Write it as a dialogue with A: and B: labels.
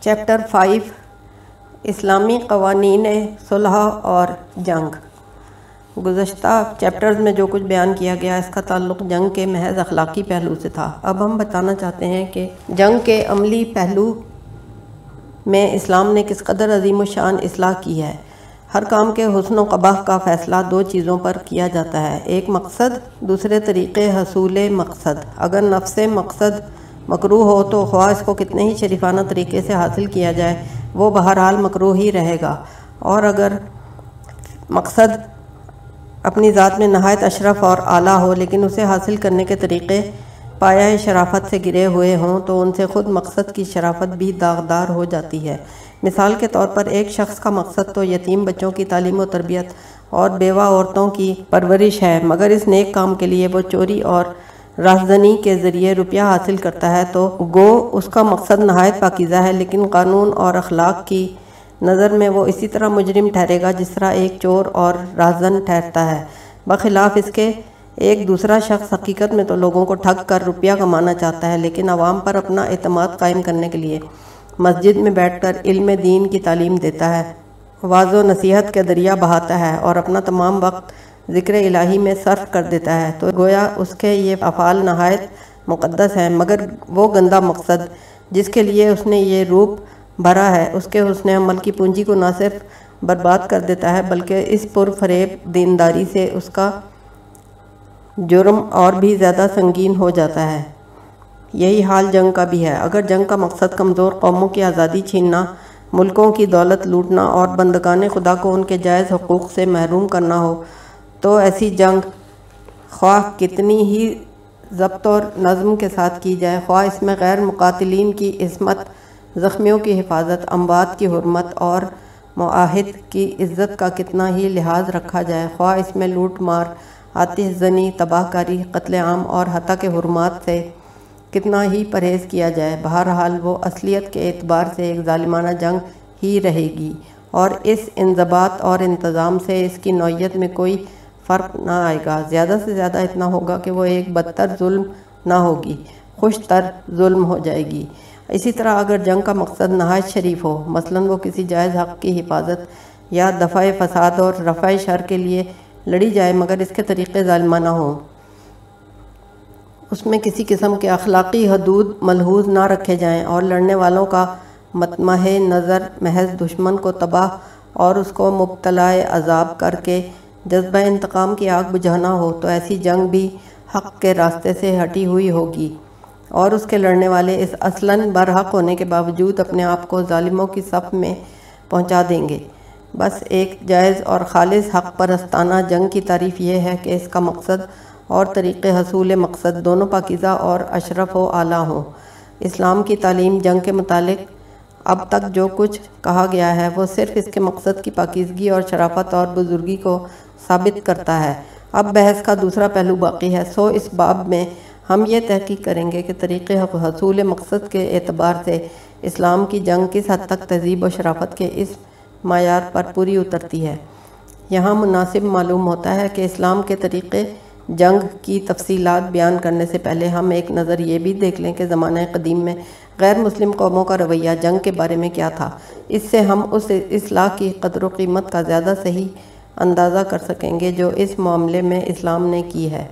A: Chapter five, اسلامی قوانین صلح اور جنگ۔ گزشتہ چیپٹرز میں جو کچھ بیان کیا گیا، اس کا تعلق جنگ کے محض اخلاقی پہلو سے تھا۔ اب ہم بتانا چاہتے ہیں کہ جنگ کے عملی پہلو میں اسلام نے کس قدر عظیم و شان اصلاح کی ہے۔ ہر کام کے حسن و قبح کا فیصلہ دو چیزوں پر کیا جاتا ہے۔ ایک مقصد، دوسرے طریقے حصول مقصد۔ اگر نفس مقصد مکروح ہو تو خواہ اس کو کتنے ہی شریفانہ طریقے سے حاصل کیا جائے، وہ بہرحال مکروح ہی رہے گا۔ اور اگر مقصد اپنی ذات میں نہایت اشرف اور اعلیٰ ہو، لیکن اسے حاصل کرنے کے طریقے پایا شرافت سے گرے ہوئے ہوں، تو ان سے خود مقصد کی شرافت بھی داغدار ہو جاتی ہے۔ مثال کے طور پر، ایک شخص کا مقصد تو یتیم بچوں کی تعلیم و تربیت اور بیوہ عورتوں کی پرورش ہے، مگر اس نیک کام کے لیے وہ چوری اور رازدنی کے ذریعے روپیہ حاصل کرتا ہے تو گو اس کا مقصد نہایت پاکیزہ ہے، لیکن قانون اور اخلاق کی نظر میں وہ اسی طرح مجرم ٹھہرے گا جس طرح ایک چور اور رازدن ٹھہرتا ہے۔ بخلاف اس کے ایک دوسرا شخص حقیقت میں تو لوگوں کو ٹھگ کر روپیہ کمانا چاہتا ہے، لیکن عوام پر اپنا اعتماد قائم کرنے کے لیے مسجد میں بیٹھ کر علم دین کی تعلیم دیتا ہے۔ واضح و نصیحت کے دریا بہاتا ہے اور اپنا تمام وقت ذکر الہی میں صرف کر دیتا ہے۔ تو گویا اس کے یہ افعال نہایت مقدس ہیں، مگر وہ گندہ مقصد جس کے لیے اس نے یہ روپ بھرا ہے، اس کے حسن عمل کی پونجی کو نہ صرف برباد کر دیتا ہے، بلکہ اس پر فریب دینداری سے اس کا جرم اور بھی زیادہ سنگین ہو جاتا ہے۔ یہی حال جنگ کا بھی ہے۔ اگر جنگ کا مقصد کمزور قوموں کی آزادی چھیننا، ملکوں کی دولت لوٹنا اور بندگان خدا کو ان کے جائز حقوق سے محروم کرنا ہو تو ایسی جنگ خواہ کتنی ہی ضبط اور نظم کے ساتھ کی جائے، خواہ اس میں غیر مقاتلین کی عصمت، زخمیوں کی حفاظت، اموات کی حرمت اور معاہد کی عزت کا کتنا ہی لحاظ رکھا جائے، خواہ اس میں لوٹ مار، آتش زنی، تباہ کاری، قتل عام اور حتیٰ کے حرمات سے کتنا ہی پرہیز کیا جائے، بہرحال وہ اصلیت کے اعتبار سے ایک ظالمانہ جنگ ہی رہے گی۔ اور اس انضباط اور انتظام سے اس کی نوعیت میں کوئی فرق نہ آئے گا۔ زیادہ سے زیادہ اتنا ہوگا کہ وہ ایک بدتر ظلم نہ ہوگی خوش تر ظلم ہو جائے گی۔ اسی طرح اگر جنگ کا مقصد نہایت شریف ہو، مثلا وہ کسی جائز حق کی حفاظت یا دفع فساد اور رفع شر کے لیے لڑی جائے مگر اس کے طریقے ظالمانہ ہوں، اس میں کسی قسم کے اخلاقی حدود ملحوظ نہ رکھے جائیں اور لڑنے والوں کا متمح نظر، محض دشمن کو تباہ اور اس کو مبتلا عذاب کر کے جذبہ انتقام کی آگ بجھانا ہو تو ایسی جنگ بھی حق کے راستے سے ہٹی ہوئی ہوگی اور اس کے لڑنے والے اس اصلاً برحق ہونے کے باوجود اپنے آپ کو ظالموں کی صف میں پہنچا دیں گے۔ بس ایک جائز اور خالص حق پرستانہ جنگ کی تعریف یہ ہے کہ اس کا مقصد اور طریقے حصول مقصد دونوں پاکیزہ اور اشرف و اعلیٰ ہوں۔ اسلام کی تعلیم جنگ کے متعلق اب تک جو کچھ کہا گیا ہے وہ صرف اس کے مقصد کی پاکیزگی اور شرافت اور بزرگی کو ثابت کرتا ہے۔ اب بحث کا دوسرا پہلو باقی ہے۔ سو اس باب میں ہم یہ تحقیق کریں گے کہ طریقے حصول مقصد کے اعتبار سے اسلام کی جنگ کس حد تک تہذیب و شرافت کے اس معیار پر پوری اترتی ہے۔ یہاں مناسب معلوم ہوتا ہے کہ اسلام کے طریقے جنگ کی تفصیلات بیان کرنے سے پہلے ہم ایک نظر یہ بھی دیکھ لیں کہ زمانہ قدیم میں غیر مسلم قوموں کا رویہ جنگ کے بارے میں کیا تھا۔ اس سے ہم اس اصلاح کی قدر و قیمت کا زیادہ صحیح اندازہ کر سکیں گے جو اس معاملے میں اسلام نے کی ہے۔